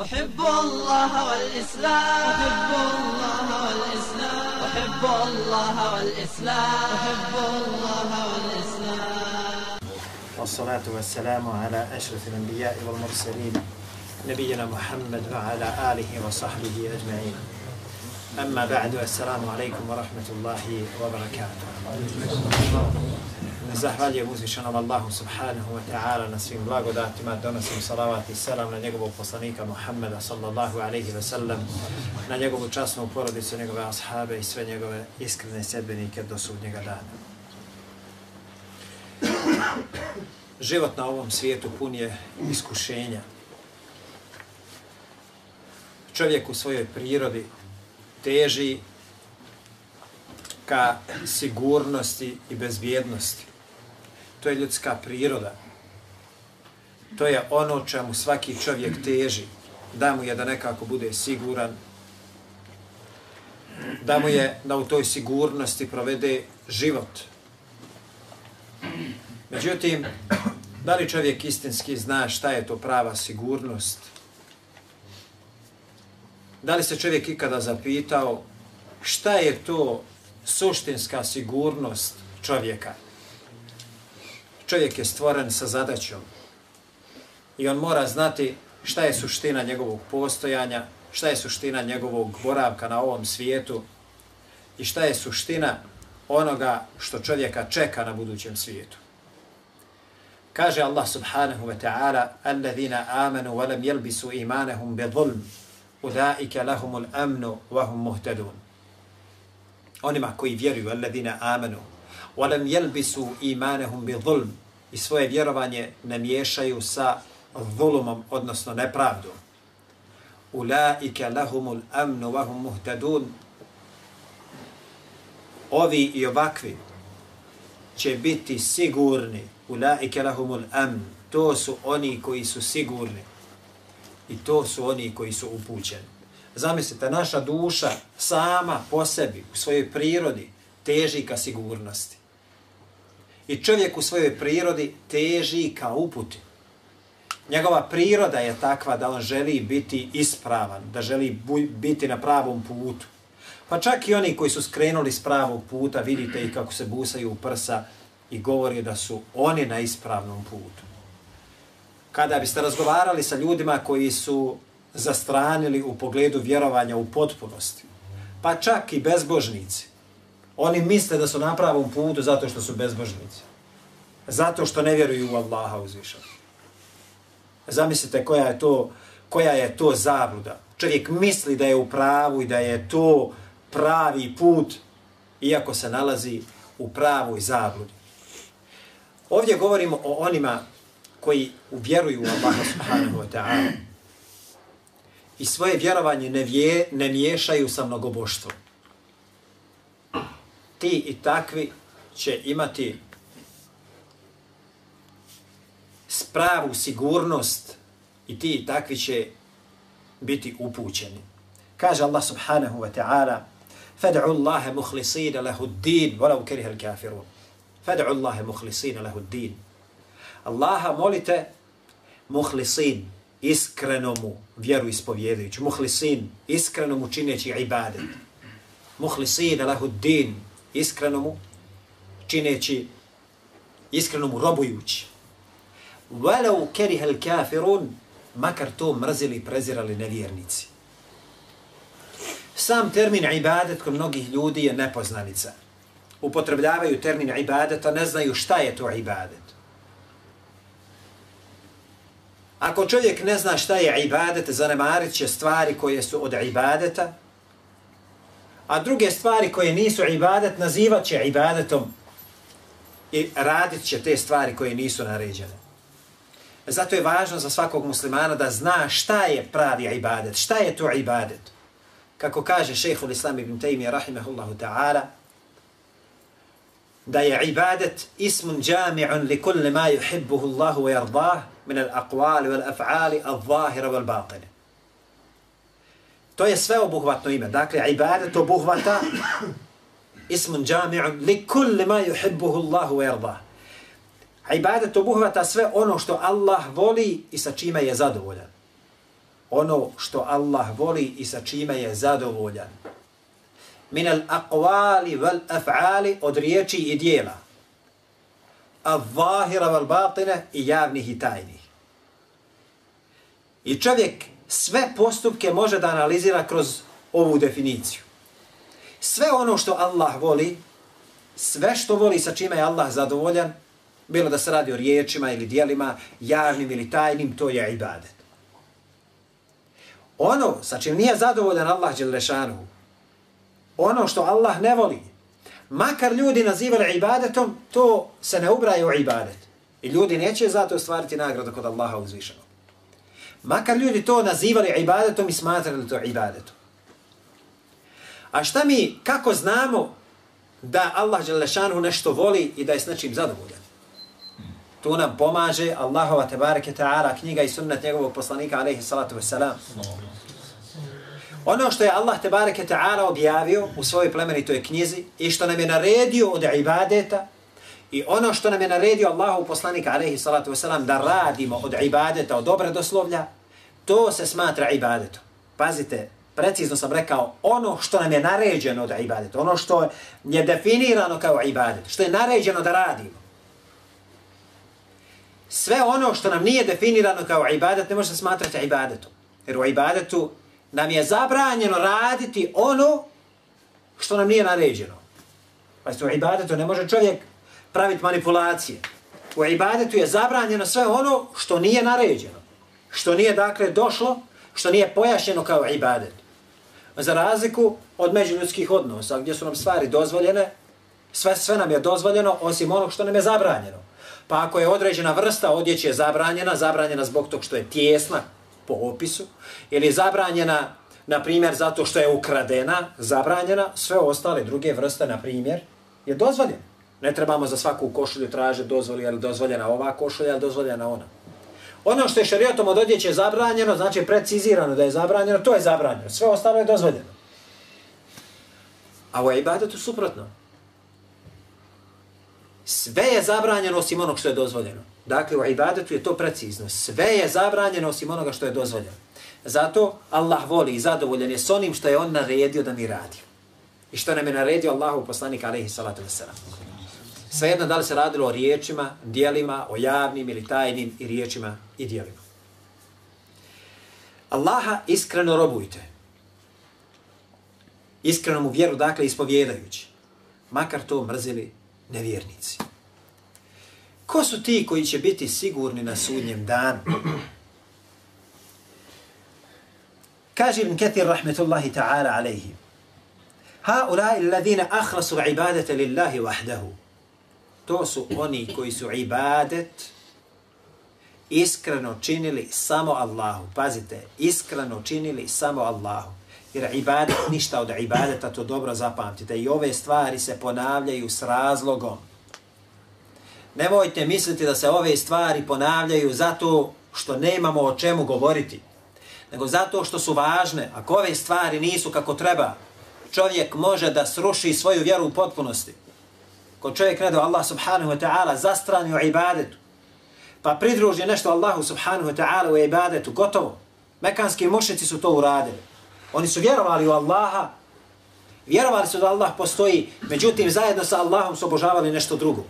أحب الله والإسلام. أحب الله والإسلام. أحب الله والإسلام. أحب الله والإسلام. والصلاة والسلام على أشرف الأنبياء والمرسلين نبينا محمد وعلى آله وصحبه أجمعين. أما بعد السلام عليكم ورحمة الله وبركاته. Zahvaljujem uzvišenom Allahu subhanahu wa ta'ala na svim blagodatima, donosim salavat i selam na njegovog poslanika Muhammeda sallallahu alaihi wa sallam, na njegovu časnu porodicu, njegove ashabe i sve njegove iskrene sedbenike do sudnjega dana. Život na ovom svijetu pun je iskušenja. Čovjek u svojoj prirodi teži ka sigurnosti i bezbjednosti. To je ljudska priroda. To je ono čemu svaki čovjek teži. Da mu je da nekako bude siguran, da mu je da u toj sigurnosti provede život. Međutim, da li čovjek istinski zna šta je to prava sigurnost? Da li se čovjek ikada zapitao šta je to suštinska sigurnost čovjeka? Čovjek je stvoren sa zadaćom i on mora znati šta je suština njegovog postojanja, šta je suština njegovog boravka na ovom svijetu i šta je suština onoga što čovjeka čeka na budućem svijetu. Kaže Allah subhanahu wa ta'ala Alladhina amanu wa lam yalbisu imanahum bi dhulm Udaike lahumul amnu wa hum muhtadun Onima koji vjeruju Alladhina amanu wa lam إِمَانَهُمْ بِظُلْمِ i svoje vjerovanje ne miješaju sa zulumom, odnosno nepravdom. Ulaike lahumul amnu wa hum muhtadun Ovi i ovakvi će biti sigurni ulaike lahumul amn. To su oni koji su sigurni. I to su oni koji su upućeni. Zamislite, naša duša sama po sebi, u svojoj prirodi, teži ka sigurnosti. I čovjek u svojoj prirodi teži ka uputi. Njegova priroda je takva da on želi biti ispravan, da želi biti na pravom putu. Pa čak i oni koji su skrenuli s pravog puta, vidite ih kako se busaju u prsa, i govori da su oni na ispravnom putu. Kada biste razgovarali sa ljudima koji su zastranili u pogledu vjerovanja u potpunosti, pa čak i bezbožnici, oni misle da su na pravom putu zato što su bezbožnici. Zato što ne vjeruju u Allaha uzvišan. Zamislite koja je to koja je to zabluda. Čovjek misli da je u pravu i da je to pravi put, iako se nalazi u pravoj zabludi. Ovdje govorimo o onima koji uvjeruju u Allaha subhanahu wa ta'ala i svoje vjerovanje ne, vje, ne miješaju sa mnogoboštvom Ti i takvi će imati spravu sigurnost i ti i takvi će biti upućeni. Kaže Allah subhanahu wa ta'ala فَدْعُ اللَّهَ مُخْلِصِينَ لَهُ الدِّينَ وَلَوْ كَرِهَ الْكَافِرُونَ Fad'u Allahe muhlisina lahu din. Allaha molite muhlisin, iskreno mu vjeru ispovjedajući. Muhlisin, iskreno mu čineći ibadet. Muhlisina lahu din, iskreno mu čineći, iskreno mu robujući. Walau kerihel kafirun, makar to mrzili i prezirali nevjernici. Sam termin ibadet kod mnogih ljudi je nepoznanica upotrebljavaju termin ibadeta, ne znaju šta je to ibadet. Ako čovjek ne zna šta je ibadet, zanemarit će stvari koje su od ibadeta, a druge stvari koje nisu ibadet, nazivat će ibadetom i radit će te stvari koje nisu naređene. Zato je važno za svakog muslimana da zna šta je pravi ibadet, šta je to ibadet. Kako kaže šehhul islam ibn Taymi, rahimahullahu ta'ala, da je ibadet ismun džami'un li kulli ma yuhibbuhu Allahu wa yardah min al-aqwali wal af'ali al-zahira wal batine. To je sve obuhvatno ime. Dakle, ibadet obuhvata ismun džami'un li kulli ma yuhibbuhu Allahu wa yardah. Ibadet obuhvata sve ono što Allah voli i sa čime je zadovoljan. ono što Allah voli i sa čime je zadovoljan. Min al aqwali wal af'ali od riječi i dijela. Al zahira wal batine i javnih i tajnih. I čovjek sve postupke može da analizira kroz ovu definiciju. Sve ono što Allah voli, sve što voli sa čime je Allah zadovoljan, bilo da se radi o riječima ili dijelima, javnim ili tajnim, to je ibadet. Ono sa čim nije zadovoljan Allah Đelešanu, ono što Allah ne voli, makar ljudi nazivali ibadetom, to se ne ubraje u ibadet. I ljudi neće zato ostvariti nagradu kod Allaha uzvišenog. Makar ljudi to nazivali ibadetom i smatrali to ibadetom. A šta mi, kako znamo da Allah Đelešanu nešto voli i da je s nečim zadovoljan? Tu nam pomaže Allahova tebareke ta'ala knjiga i sunnet njegovog poslanika alaihi salatu wasalam. Ono što je Allah tebareke ta'ala objavio u svojoj plemenitoj knjizi i što nam je naredio od ibadeta i ono što nam je naredio Allahu poslanik alaihi salatu wasalam da radimo od ibadeta, od dobre doslovlja, to se smatra ibadetom. Pazite, precizno sam rekao, ono što nam je naređeno da ibadeta, ono što je definirano kao ibadet, što je naređeno da radimo. Sve ono što nam nije definirano kao ibadet ne može se smatrati ibadetom. Jer u ibadetu nam je zabranjeno raditi ono što nam nije naređeno. Pa u ibadetu ne može čovjek praviti manipulacije. U ibadetu je zabranjeno sve ono što nije naređeno. Što nije dakle došlo, što nije pojašnjeno kao ibadet. Za razliku od međuljudskih odnosa gdje su nam stvari dozvoljene, sve, sve nam je dozvoljeno osim onog što nam je zabranjeno. Pa ako je određena vrsta odjeće zabranjena, zabranjena zbog tog što je tjesna po opisu, ili zabranjena, na primjer, zato što je ukradena, zabranjena, sve ostale druge vrste, na primjer, je dozvoljena. Ne trebamo za svaku košulju tražiti dozvoli, je li dozvoljena ova košulja, je dozvoljena ona. Ono što je šarijatom od odjeće zabranjeno, znači precizirano da je zabranjeno, to je zabranjeno. Sve ostalo je dozvoljeno. A u ibadetu suprotno. Sve je zabranjeno osim onog što je dozvoljeno. Dakle, u ibadetu je to precizno. Sve je zabranjeno osim onoga što je dozvoljeno. Zato Allah voli i zadovoljen je s onim što je on naredio da mi radi. I što nam je naredio Allahu poslanik alaihi salatu wasalam. Svejedno da li se radilo o riječima, dijelima, o javnim ili tajnim i riječima i dijelima. Allaha iskreno robujte. Iskreno mu vjeru, dakle, ispovjedajući. Makar to mrzili nevjernici. Ko su ti koji će biti sigurni na sudnjem danu? Kaže Ibn Kathir rahmetullahi ta'ala alaihi. Ha ulai alladhina ahrasu ibadete lillahi wahdahu. To su oni koji su ibadet iskreno činili samo Allahu. Pazite, iskreno činili samo Allahu. Jer ibadet, ništa od ibadeta, to dobro zapamtite. I ove stvari se ponavljaju s razlogom. Nemojte misliti da se ove stvari ponavljaju zato što nemamo o čemu govoriti. Nego zato što su važne. Ako ove stvari nisu kako treba, čovjek može da sruši svoju vjeru u potpunosti. Ko čovjek ne do Allah subhanahu wa ta'ala zastrani u ibadetu, pa pridruži nešto Allahu subhanahu wa ta'ala u ibadetu, gotovo. Mekanski mušnici su to uradili. Oni su vjerovali u Allaha, vjerovali su da Allah postoji, međutim zajedno sa Allahom su obožavali nešto drugo.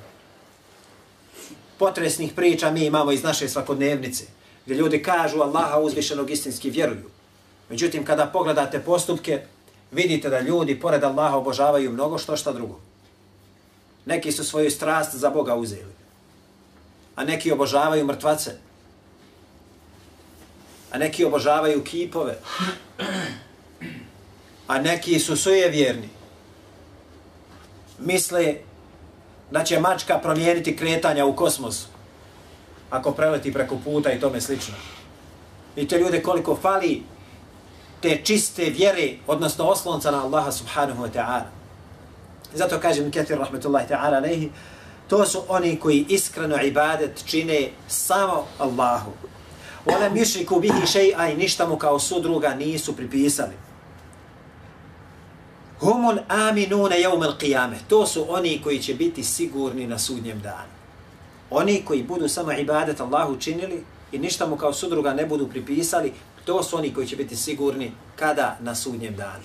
Potresnih priča mi imamo iz naše svakodnevnice, gdje ljudi kažu Allaha uzvišenog istinski vjeruju. Međutim, kada pogledate postupke, vidite da ljudi pored Allaha obožavaju mnogo što šta drugo. Neki su svoju strast za Boga uzeli, a neki obožavaju mrtvace, a neki obožavaju kipove, a neki su sujevjerni. Misle da će mačka promijeniti kretanja u kosmosu ako preleti preko puta i tome slično. I te ljude koliko fali te čiste vjere, odnosno oslonca na Allaha subhanahu wa ta'ala. Zato kažem Ketir rahmetullahi ta'ala alaihi, to su oni koji iskreno ibadet čine samo Allahu. Ona mišriku bihi šeji, i ništa mu kao sudruga nisu pripisali. Humul aminune jeumel qiyame. To su oni koji će biti sigurni na sudnjem danu. Oni koji budu samo ibadet Allahu činili i ništa mu kao sudruga ne budu pripisali, To su oni koji će biti sigurni kada na sudnjem danu.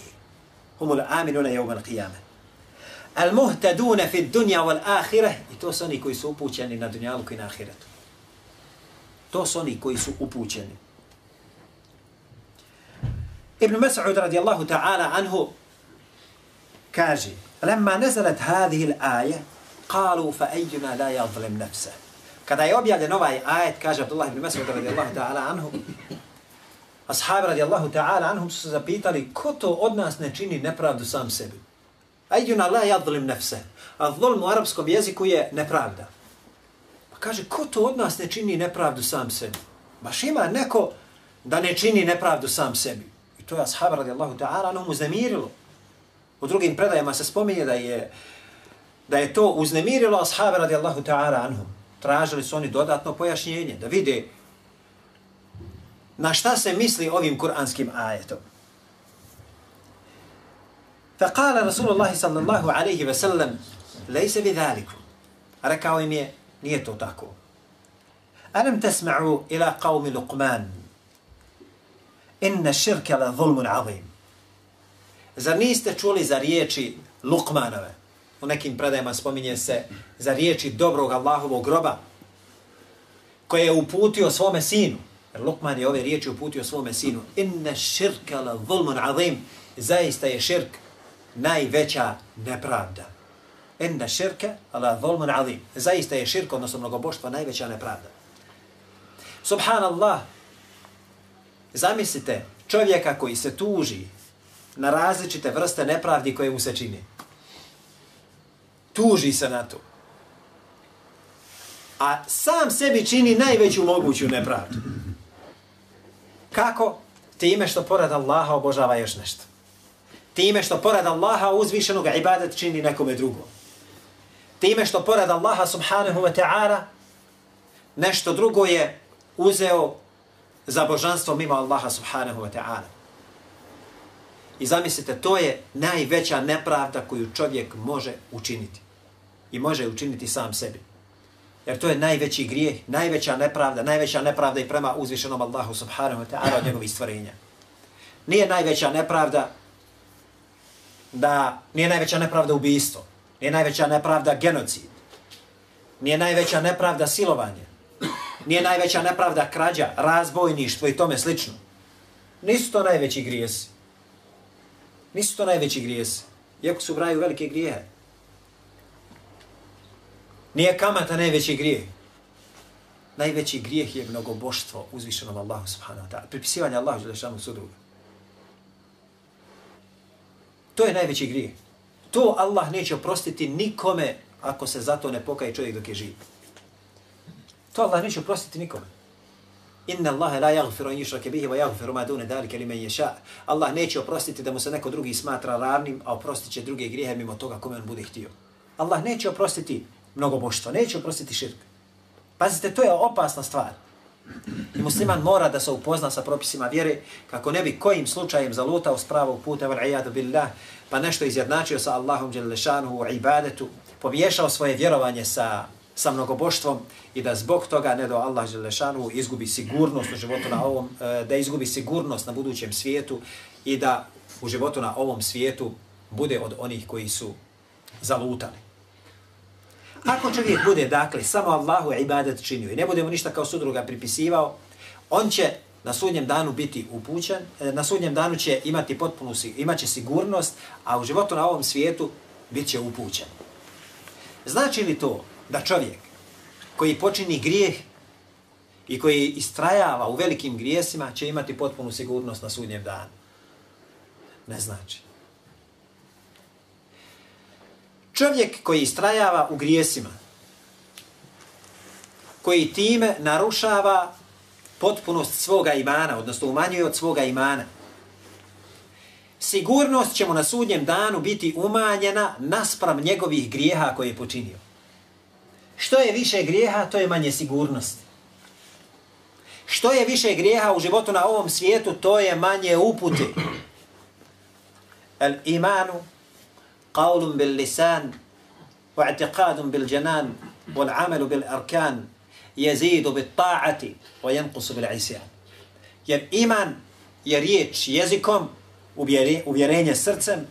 Humul aminuna jevmal qiyame al muhtaduna fi dunja wal ahireh. I to su oni koji su upućeni na dunjalu i na ahiretu. To su oni koji su upućeni. Ibn Mas'ud radijallahu ta'ala anhu kaže, lemma nezalet hadih l'aje, kalu fa ejjuna la jadlim nefse. Kada je objavljen ovaj ajet, kaže Abdullah ibn Mas'ud radijallahu ta'ala anhu, ashabi radijallahu ta'ala anhum su se zapitali, ko to od nas ne čini nepravdu sam sebi? Ejuna la jadlim nefse. A zlom u arapskom jeziku je nepravda. Pa kaže, ko to od nas ne čini nepravdu sam sebi? Baš ima neko da ne čini nepravdu sam sebi. I to je ashab radijallahu ta'ala anhum uznemirilo. U drugim predajama se spominje da je da je to uznemirilo ashabi radijallahu ta'ala anhum. Tražili su oni dodatno pojašnjenje, da vide na šta se misli ovim kuranskim ajetom. فقال رسول الله صلى الله عليه وسلم ليس بذلك rekao im je nije to tako ألم تسمعوا إلى قوم لقمان إن الشرك لظلم عظيم Zar niste čuli za riječi Lukmanove? U nekim predajama spominje se za riječi dobrog Allahovog groba koje je uputio svome sinu. Jer Lukman je ove riječi uputio svome sinu. Inna širka la zulmun azim. Zaista je širk najveća nepravda. Inna širke ala volman alim. Zaista je širk, odnosno mnogoboštvo, najveća nepravda. Subhanallah. Zamislite čovjeka koji se tuži na različite vrste nepravdi koje mu se čini. Tuži se na to. A sam sebi čini najveću moguću nepravdu. Kako? Time što pored Allaha obožava još nešto. Time što pored Allaha uzvišenog ibadet čini nekome drugom. Time što pored Allaha subhanahu wa ta'ala nešto drugo je uzeo za božanstvo mimo Allaha subhanahu wa ta'ala. I zamislite, to je najveća nepravda koju čovjek može učiniti. I može učiniti sam sebi. Jer to je najveći grijeh, najveća nepravda, najveća nepravda i prema uzvišenom Allahu subhanahu wa ta'ala od njegovih stvorenja. Nije najveća nepravda da nije najveća nepravda ubijstvo, nije najveća nepravda genocid, nije najveća nepravda silovanje, nije najveća nepravda krađa, razbojništvo i tome slično. Nisu to najveći grijesi. Nisu to najveći grijesi. Iako su braju velike grijehe. Nije kamata najveći grijeh. Najveći grijeh je mnogoboštvo uzvišenom Allahu subhanahu wa ta'ala. Pripisivanje Allahu želešanu sudruga. To je najveći grijeh. To Allah neće oprostiti nikome ako se zato ne pokaje čovjek dok je živ. To Allah neće oprostiti nikome. Inna Allahe la yaghfiru an yushraka bihi wa yaghfiru ma duna zalika liman yasha. Allah neće oprostiti da mu se neko drugi smatra ravnim, a oprostit će druge grijehe mimo toga kome on bude htio. Allah neće oprostiti mnogo boštva, neće oprostiti širk. Pazite, to je opasna stvar. I musliman mora da se upozna sa propisima vjere kako ne bi kojim slučajem zalutao s pravog puta val ijadu billah pa nešto izjednačio sa Allahom dželešanuhu u ibadetu, pomiješao svoje vjerovanje sa sa mnogoboštvom i da zbog toga ne do Allah Želešanu izgubi sigurnost u životu na ovom, e, da izgubi sigurnost na budućem svijetu i da u životu na ovom svijetu bude od onih koji su zalutali. Ako čovjek bude, dakle, samo Allahu ibadet činio i ne bude mu ništa kao sudruga pripisivao, on će na sudnjem danu biti upućen, e, na sudnjem danu će imati potpunu, imaće sigurnost, a u životu na ovom svijetu bit će upućen. Znači li to da čovjek koji počini grijeh i koji istrajava u velikim grijesima će imati potpunu sigurnost na sudnjem danu. Ne znači. Čovjek koji istrajava u grijesima, koji time narušava potpunost svoga imana, odnosno umanjuje od svoga imana, sigurnost će mu na sudnjem danu biti umanjena naspram njegovih grijeha koje je počinio. Što je više grijeha, to je manje sigurnosti. Što je više grijeha u životu na ovom svijetu, to je manje upute. El imanu قول باللسان واعتقاد بالجنان والعمل بالأركان يزيد بالطاعة وينقص بالعصيان. Jer iman je riječ jezikom, uvjerenje srcem,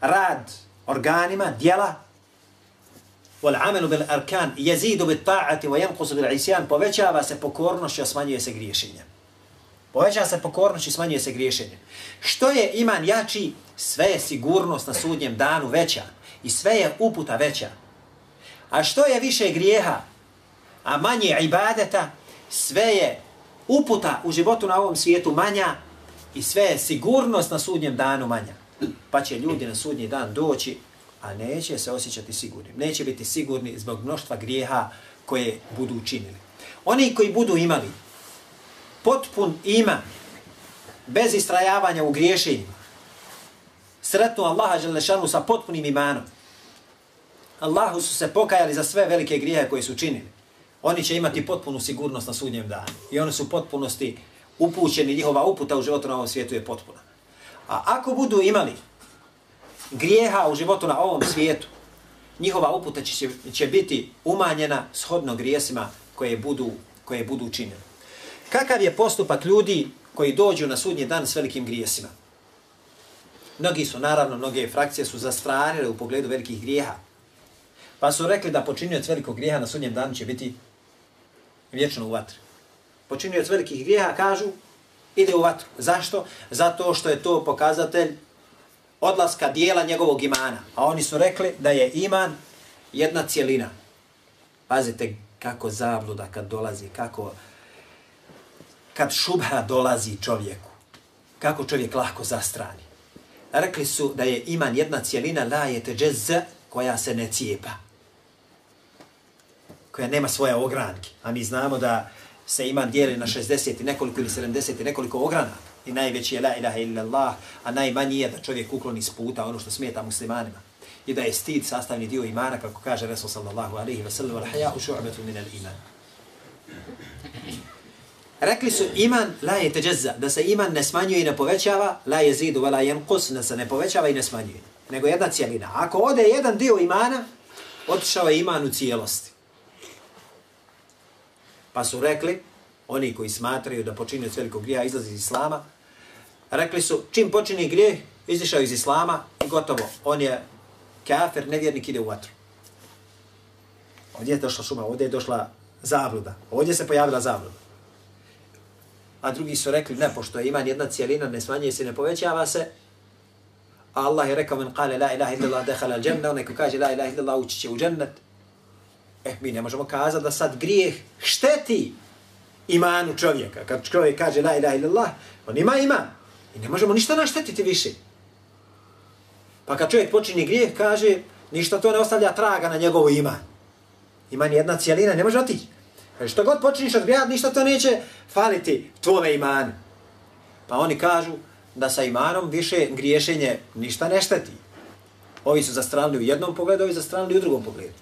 rad organima, djela, wal amelu bil arkan jezidu bit ta'ati wa yanqusu bil povećava se pokornošću i smanjuje se griješenje. Povećava se pokornošću i smanjuje se griješenje. Što je iman jači, sve je sigurnost na sudnjem danu veća i sve je uputa veća. A što je više grijeha, a manje ibadeta, sve je uputa u životu na ovom svijetu manja i sve je sigurnost na sudnjem danu manja. Pa će ljudi na sudnji dan doći, a neće se osjećati sigurni. Neće biti sigurni zbog mnoštva grijeha koje budu učinili. Oni koji budu imali potpun iman, bez istrajavanja u griješenjima, sretnu Allaha Želešanu sa potpunim imanom, Allahu su se pokajali za sve velike grijehe koje su činili. Oni će imati potpunu sigurnost na sudnjem danu. I oni su potpunosti upućeni, njihova uputa u životu na ovom svijetu je potpuna. A ako budu imali grijeha u životu na ovom svijetu, njihova uputa će, će biti umanjena shodno grijesima koje budu, koje budu učinjene. Kakav je postupak ljudi koji dođu na sudnji dan s velikim grijesima? Mnogi su, naravno, mnoge frakcije su zastranile u pogledu velikih grijeha. Pa su rekli da počinioc velikog grijeha na sudnjem danu će biti vječno u vatri. Počinioc velikih grijeha kažu ide u vatru. Zašto? Zato što je to pokazatelj odlaska dijela njegovog imana. A oni su rekli da je iman jedna cijelina. Pazite kako zabluda kad dolazi, kako kad šubha dolazi čovjeku. Kako čovjek lahko zastrani. Rekli su da je iman jedna cijelina la je teđez koja se ne cijepa koja nema svoje ogranke. A mi znamo da se iman dijeli na 60 i nekoliko ili 70 i nekoliko ogranaka. I najveći je la ilaha illallah, a najmanji je da čovjek ukloni s puta ono što smeta muslimanima. I da je stid sastavni dio imana, kako kaže Resul sallallahu alaihi wa sallam, al-haja'u šu'betu min al-iman. Rekli su iman la je teđezza, da se iman ne smanjuje i ne povećava, la je zidu, la je kus, da se ne povećava i ne smanjuje. Nego jedna cijelina. Ako ode jedan dio imana, otišao je iman u cijelosti. Pa su rekli, oni koji smatraju da počinje od velikog grija, izlazi iz Islama, rekli su, čim počini grijeh, izišao iz Islama i gotovo, on je kafir, nevjernik, ide u vatru. Ovdje je došla šuma, ovdje je došla zabluda, ovdje se pojavila zabluda. A drugi su rekli, ne, pošto je iman jedna cijelina, ne smanjuje se, ne povećava se, a Allah je rekao, men kale la ilaha illallah dehala al džennet, onaj ko kaže la ilaha illallah ući će u džennet, E, mi ne možemo kazati da sad grijeh šteti imanu čovjeka. Kad čovjek kaže la ilaha illallah, on ima iman. I ne možemo ništa naštetiti više. Pa kad čovjek počini grijeh, kaže, ništa to ne ostavlja traga na njegovu iman. Iman je jedna cijelina, ne može otići. Kaže, što god počiniš od ništa to neće faliti tvome imanu. Pa oni kažu da sa imanom više griješenje ništa ne šteti. Ovi su zastranili u jednom pogledu, ovi zastranili u drugom pogledu.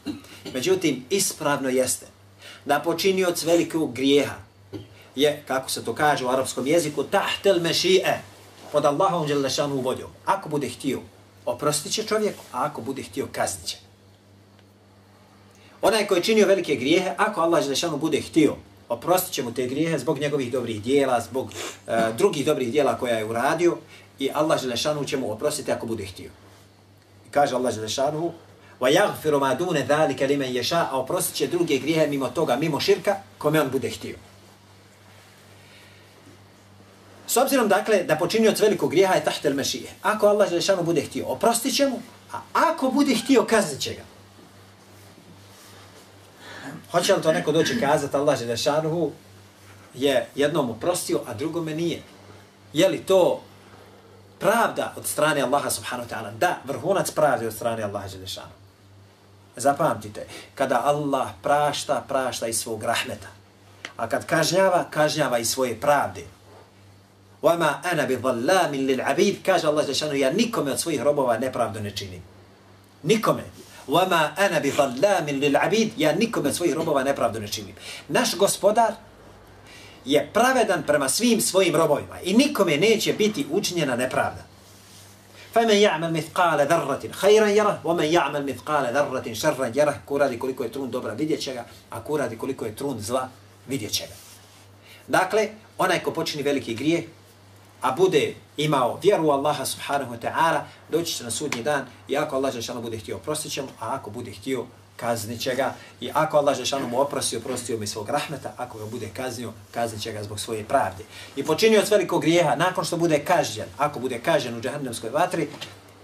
Međutim, ispravno jeste da počinioc velikog grijeha je, kako se to kaže u arapskom jeziku, tahtel mešije, pod Allahom želešanu voljom. Ako bude htio, oprostit će čovjeku, a ako bude htio, kaznit će. Onaj koji je činio velike grijehe, ako Allah želešanu bude htio, oprostit će mu te grijehe zbog njegovih dobrih dijela, zbog uh, drugih dobrih dijela koja je uradio i Allah želešanu će mu oprostiti ako bude htio. Kaže Allah želešanu, وَيَغْفِرُ مَا دُونَ ذَلِكَ لِمَنْ يَشَاءَ A oprostit će druge grijehe mimo toga, mimo širka, kome on bude htio. S obzirom, dakle, da počinio od velikog grijeha je tahtel mešije. Ako Allah Želešanu bude htio, oprostit će mu, a ako bude htio, kaznit će ga. Hoće li to neko doći kazati Allah Želešanu je jednom oprostio, a drugome nije? Je li to pravda od strane Allaha subhanahu wa ta'ala? Da, vrhunac pravde od strane Allaha Želešanu. Zapamtite, kada Allah prašta, prašta iz svog rahmeta. A kad kažnjava, kažnjava iz svoje pravde. وَمَا أَنَا بِظَلَّامٍ لِلْعَبِيدِ Kaže Allah Žešanu, ja nikome od svojih robova nepravdu ne činim. Nikome. وَمَا أَنَا بِظَلَّامٍ لِلْعَبِيدِ Ja nikome od svojih robova nepravdu ne činim. Naš gospodar je pravedan prema svim svojim robovima i nikome neće biti učinjena nepravda. فمن يعمل مثقال ذرة خيرا يره ومن يعمل مثقال ذرة شرا يره ko radi koliko je trun dobra vidjet će ga, a ko radi koliko je trun zla vidjet će ga. Dakle, onaj ko počini veliki grije, a bude imao vjeru u Allaha subhanahu wa ta'ala, doći će na sudnji dan i ako Allah Žešanu bude htio, oprostit će mu, a ako bude htio, kaznit će ga. I ako Allah Žešanu mu oprosti, oprostio mi svog rahmeta, ako ga bude kaznio, kaznit će ga zbog svoje pravde. I počinio od velikog grijeha, nakon što bude kažnjen, ako bude kažnjen u džahannamskoj vatri,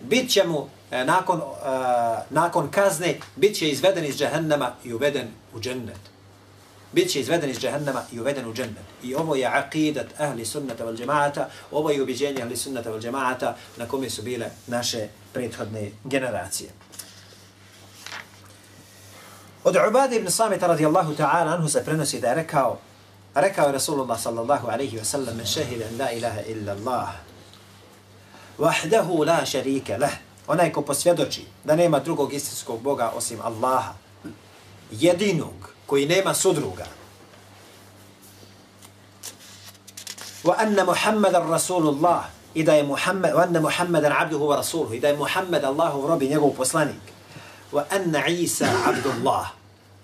bit će mu e, nakon, e, nakon kazne, bit će izveden iz džahannama i uveden u džennet. Bit će izveden iz džahannama i uveden u džennet. I ovo je akidat ahli sunnata val džemaata, ovo je ubiđenje ahli sunnata val džemaata na kome su bile naše prethodne generacije. Od Ubade ibn Samita radijallahu ta'ala anhu se prenosi da je rekao, rekao je Rasulullah sallallahu alaihi wa sallam, men šehide la ilaha illa Allah, wahdahu la šarike leh onaj ko posvjedoči da nema drugog istinskog Boga osim Allaha, jedinog koji nema sudruga. Wa anna Muhammadan Rasulullah i da je Muhammed, wa anna Muhammadan abduhu wa rasuluhu i da je Muhammed Allahu rob i njegov poslanik. Wa anna Isa abdullah.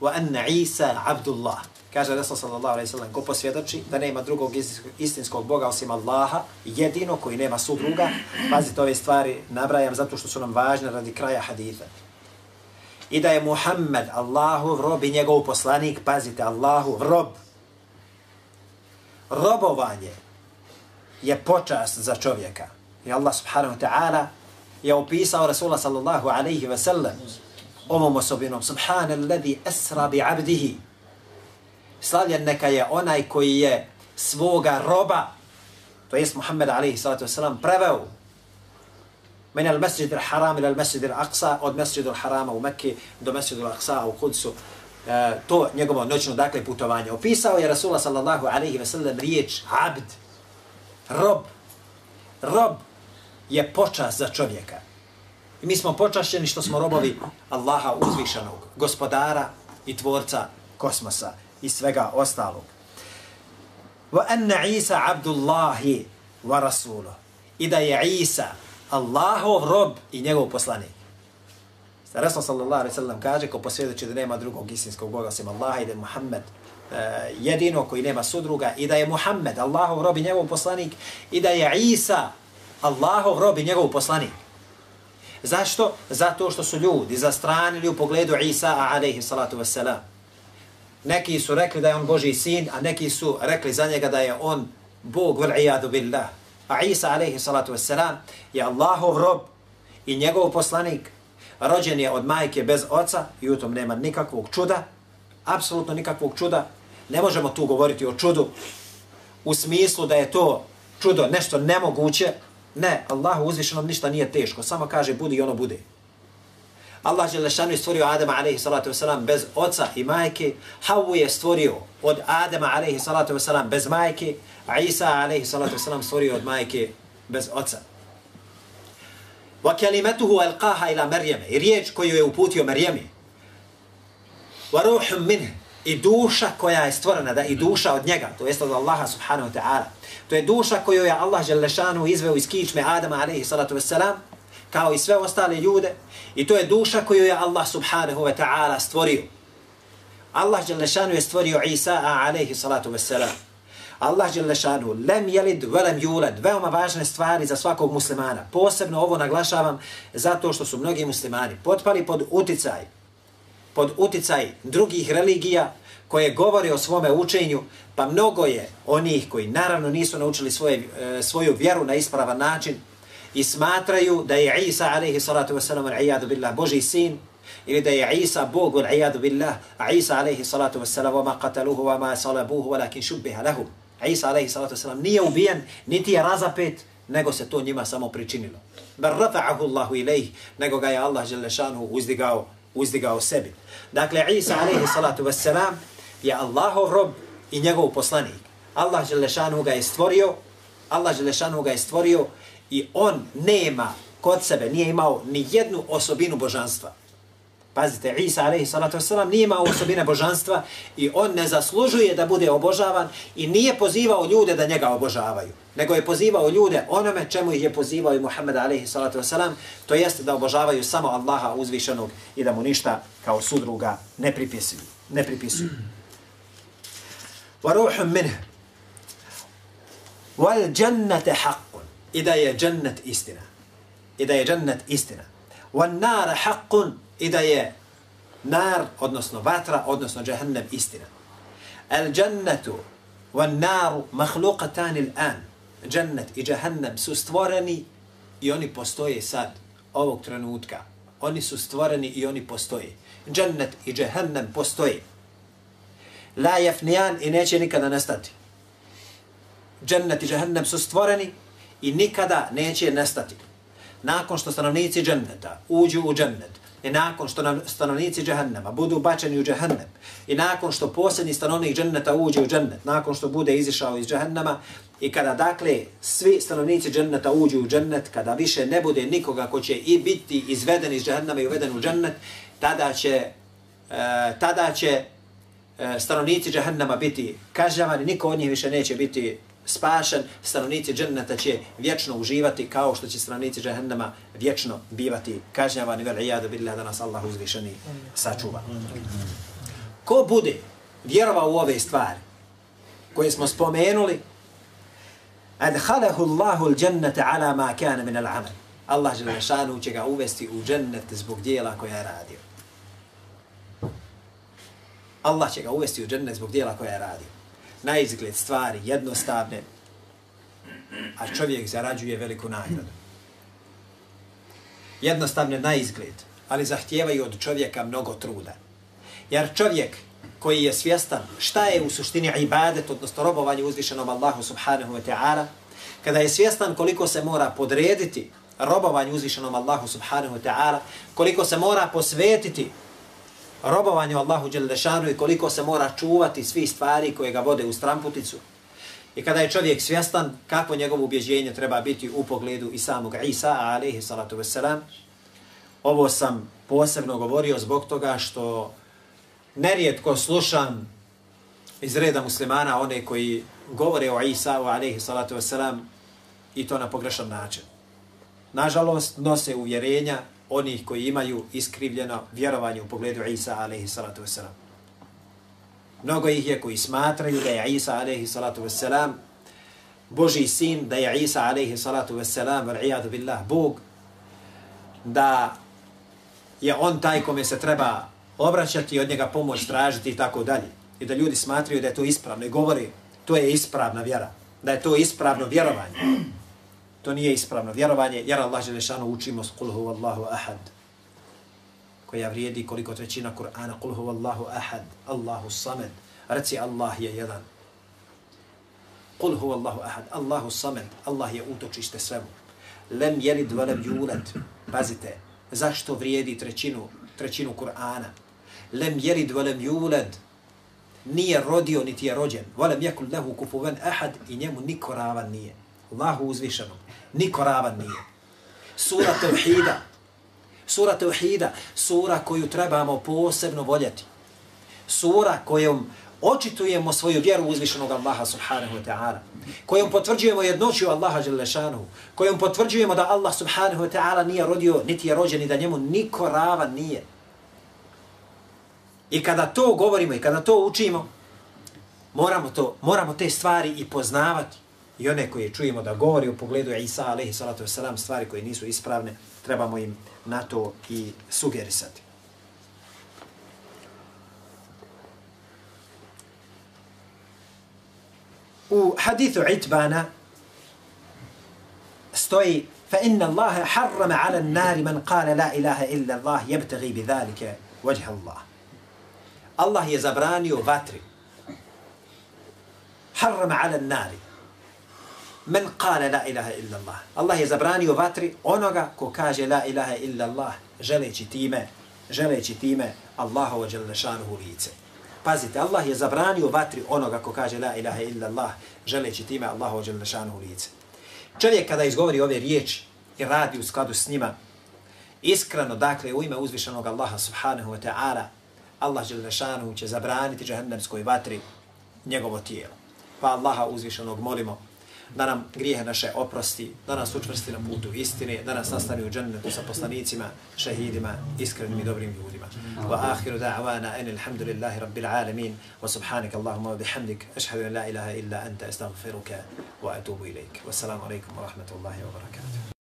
Wa anna Isa abdullah. Kaže Resul sallallahu alaihi sallam, ko posvjedoči da nema drugog istinskog Boga osim Allaha, jedino koji nema sudruga. Pazite ove stvari, nabrajam zato što su nam važne radi kraja haditha. I da je Muhammed, Allahov rob i njegov poslanik, pazite, Allahov rob. Robovanje je počast za čovjeka. I Allah subhanahu wa ta'ala je opisao Rasula sallallahu alaihi wa sallam ovom osobinom. Subhana alladhi asra bi abdihi. Slavljen neka je onaj koji je svoga roba, to jest Muhammed alaihi salatu wasalam, preveo من المسجد الحرام إلى المسجد الأقصى od مسجد الحرام u Mekke do مسجد الأقصى u Kudsu e, to njegovo noćno dakle putovanje opisao je Rasulullah sallallahu alejhi ve sellem riječ abd rob rob je počas za čovjeka I mi smo počašćeni što smo robovi Allaha uzvišenog, gospodara i tvorca kosmosa i svega ostalog. Wa anna Isa abdullahi wa rasuluh. I da je Isa Allahov rob i njegov poslanik. Rasul sallallahu alaihi sallam kaže ko posvjedoči da nema drugog istinskog Boga osim Allaha i da je Muhammed uh, jedino koji nema sudruga i da je Muhammed Allahov rob i njegov poslanik i da je Isa Allahov rob i njegov poslanik. Zašto? Zato što su ljudi zastranili u pogledu Isa alaihi salatu wasalam. Neki su rekli da je on Boži sin, a neki su rekli za njega da je on Bog vel billah. A Isa alaihi salatu wassalam je Allahov rob i njegov poslanik. Rođen je od majke bez oca i u tom nema nikakvog čuda. Apsolutno nikakvog čuda. Ne možemo tu govoriti o čudu u smislu da je to čudo nešto nemoguće, Ne, Allahu uzvišenom ništa nije teško, samo kaže budi i ono bude. Allah je lešanu stvorio Adama alaihi salatu wasalam bez oca i majke, Havu je stvorio od Adama alaihi salatu wasalam bez majke, a Isa alaihi salatu wasalam stvorio od majke bez oca. Wa kalimatuhu alqaha ila Maryam, i riječ koju je uputio Marijemi. Wa ruhum minh, i duša koja je stvorena, da i duša od njega, to jest od Allaha subhanahu wa ta'ala. To je duša koju je Allah Želešanu izveo iz kičme Adama alaihi salatu wasalam, kao i sve ostale ljude. I to je duša koju je Allah subhanahu wa ta'ala stvorio. Allah Želešanu je stvorio Isa alaihi salatu wasalam. Allah Želešanu lem jelid velem juled, Veoma važne stvari za svakog muslimana. Posebno ovo naglašavam zato što su mnogi muslimani potpali pod uticaj pod uticaj drugih religija koje govore o svome učenju, pa mnogo je onih koji naravno nisu naučili svoje, e, svoju vjeru na ispravan način i smatraju da je Isa alaihi salatu wasalam al-ijadu billah Boži sin ili da je Isa Bog al-ijadu billah a Isa alaihi salatu wasalam wa ma qataluhu wa ma salabuhu walakin šubbiha lahum Isa alaihi salatu wasalam nije ubijen niti je razapet nego se to njima samo pričinilo. Bar rafa'ahu Allahu ilaih, nego ga je Allah želešanu uzdigao, uzdigao sebi. Dakle, Isa alaihi salatu wasalam je Allahov rob i njegov poslanik. Allah Želešanu ga je stvorio, Allah Želešanu ga je stvorio i on nema kod sebe, nije imao ni jednu osobinu božanstva. Pazite, Isa alaihi salatu wasalam nije imao osobine božanstva i on ne zaslužuje da bude obožavan i nije pozivao ljude da njega obožavaju, nego je pozivao ljude onome čemu ih je pozivao i Muhammed alaihi salatu wasalam, to jest da obožavaju samo Allaha uzvišenog i da mu ništa kao sudruga ne pripisuju. Ne pripisuju. Wa ruhum minh. wal jannate haqqun. I da je džennet istina. I da je džennet istina. Wal nar haqqun. I da je nar, odnosno vatra, odnosno džahannam istina. Al džennetu van naru mahluqatan il an. Džennet i džahannam su stvoreni i oni postoje sad, ovog trenutka. Oni su stvoreni i oni postoje. Džennet i džahannam postoje. La jefnijan i neće nikada nestati. Džennet i džahannam su stvoreni i nikada neće nestati. Nakon što stanovnici dženneta uđu u džennet i nakon što stanovnici džehennema budu bačeni u džehennem i nakon što posljednji stanovnik dženneta uđe u džennet, nakon što bude izišao iz džehennema i kada dakle svi stanovnici dženneta uđu u džennet, kada više ne bude nikoga ko će i biti izveden iz džehennema i uveden u džennet, tada će, e, tada će e, stanovnici džehennema biti kažnjavani, niko od njih više neće biti spašen, stanovnici dženneta će vječno uživati kao što će stanovnici džahannama vječno bivati kažnjavani. Vel ijadu billah da nas Allah uzvišeni sačuva. Ko bude vjerovao u ove stvari koje smo spomenuli, adhalahu Allahu al-jannata ala ma kana min al-amal. Allah dželle će ga uvesti u džennet zbog djela koja je radio. Allah će ga uvesti u džennet zbog djela koja je radio na izgled stvari jednostavne, a čovjek zarađuje veliku nagradu. Jednostavne na izgled, ali zahtijevaju od čovjeka mnogo truda. Jer čovjek koji je svjestan šta je u suštini ibadet, odnosno robovanje uzvišenom Allahu subhanahu wa ta'ala, kada je svjestan koliko se mora podrediti robovanju uzvišenom Allahu subhanahu wa ta'ala, koliko se mora posvetiti robovanju Allahu Đelešanu i koliko se mora čuvati svi stvari koje ga vode u stramputicu. I kada je čovjek svjestan kako njegovo ubjeđenje treba biti u pogledu i samog Isa, alaihi salatu veselam, ovo sam posebno govorio zbog toga što nerijetko slušam iz reda muslimana one koji govore o Isa, alaihi salatu veselam, i to na pogrešan način. Nažalost, nose uvjerenja onih koji imaju iskrivljeno vjerovanje u pogledu Isa alaihi salatu wasalam. Mnogo ih je koji smatraju da je Isa alaihi salatu wasalam Boži sin, da je Isa alaihi salatu wasalam, v'l billah, Bog, da je on taj kome se treba obraćati od njega pomoć tražiti i tako dalje. I da ljudi smatraju da je to ispravno i govori to je ispravna vjera, da je to ispravno vjerovanje. To nije ispravno vjerovanje, jer Allah Želešanu učimo s kul huvallahu ahad, koja vrijedi koliko trećina Kur'ana, kul huvallahu ahad, Allahu samed, reci Allah je jedan. Kul huvallahu ahad, Allahu samed, Allah je utočište svemu. Lem jelid velem julad, pazite, zašto vrijedi trećinu, trećinu Kur'ana? Lem jelid velem julad, nije rodio, niti je rođen. Volem jekul lehu kufuven ahad i njemu niko ravan nije. Allahu uzvišenom. Niko ravan nije. Sura Tevhida. Sura Tevhida. Sura koju trebamo posebno voljeti. Sura kojom očitujemo svoju vjeru uzvišenog Allaha subhanahu wa ta'ala. Kojom potvrđujemo jednoću Allaha želešanu. Kojom potvrđujemo da Allah subhanahu wa ta'ala nije rodio, niti je rođen i da njemu niko ravan nije. I kada to govorimo i kada to učimo, moramo to, moramo te stvari i poznavati i one koje čujemo da govori u pogledu Isa alaihi salatu wasalam stvari koje nisu ispravne, trebamo im na to i sugerisati. U hadithu Itbana stoji فإن الله حرم على النار من قال لا إله إلا الله يبتغي بذلك وجه الله الله يزبراني وفاتري حرم على النار men kale la ilaha illa Allah. Allah je zabranio vatri onoga ko kaže la ilaha illa Allah, želeći time, želeći time Allahovo dželešanuhu lice. Pazite, Allah je zabranio vatri onoga ko kaže la ilaha illa Allah, želeći time Allahovo dželešanuhu lice. Čovjek kada izgovori ove riječi i radi u skladu s njima, iskreno, dakle, u ime uzvišenog Allaha subhanahu wa ta'ala, Allah dželešanuhu će zabraniti džahannamskoj vatri njegovo tijelo. Pa Allaha uzvišenog molimo da nam grijehe naše oprosti, da nas učvrsti na putu istine, da nas nastavi u džennetu sa poslanicima, šehidima, iskrenim i dobrim ljudima. Wa ahiru da'wana en ilhamdulillahi rabbil alamin wa subhanika Allahumma wa bihamdik ashhadu an la ilaha illa anta astaghfiruka wa atubu ilaik. Wassalamu alaikum wa rahmatullahi wa barakatuh.